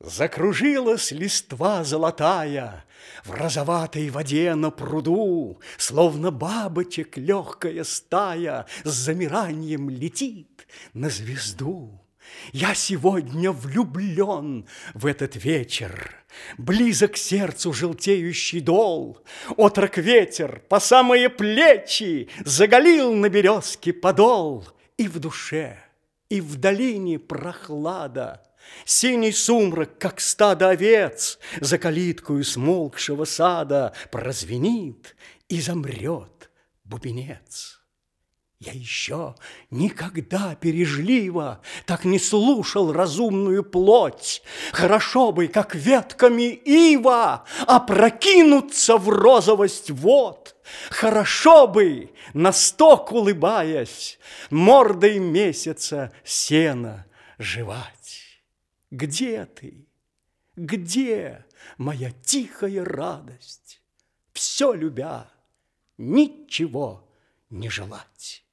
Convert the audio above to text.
Закружилась листва золотая В розоватой воде на пруду, Словно бабочек легкая стая С замиранием летит на звезду. Я сегодня влюблен в этот вечер, Близок сердцу желтеющий дол, Отрок ветер по самые плечи Заголил на березке подол, И в душе, и в долине прохлада, Синий сумрак, как стадо овец, За калиткою смолкшего сада Прозвенит и замрет бубенец. Я еще никогда пережливо Так не слушал разумную плоть. Хорошо бы, как ветками ива, Опрокинуться в розовость вод. Хорошо бы, на сток улыбаясь, Мордой месяца сена жевать. Где ты? Где моя тихая радость? Все любя, ничего не желать.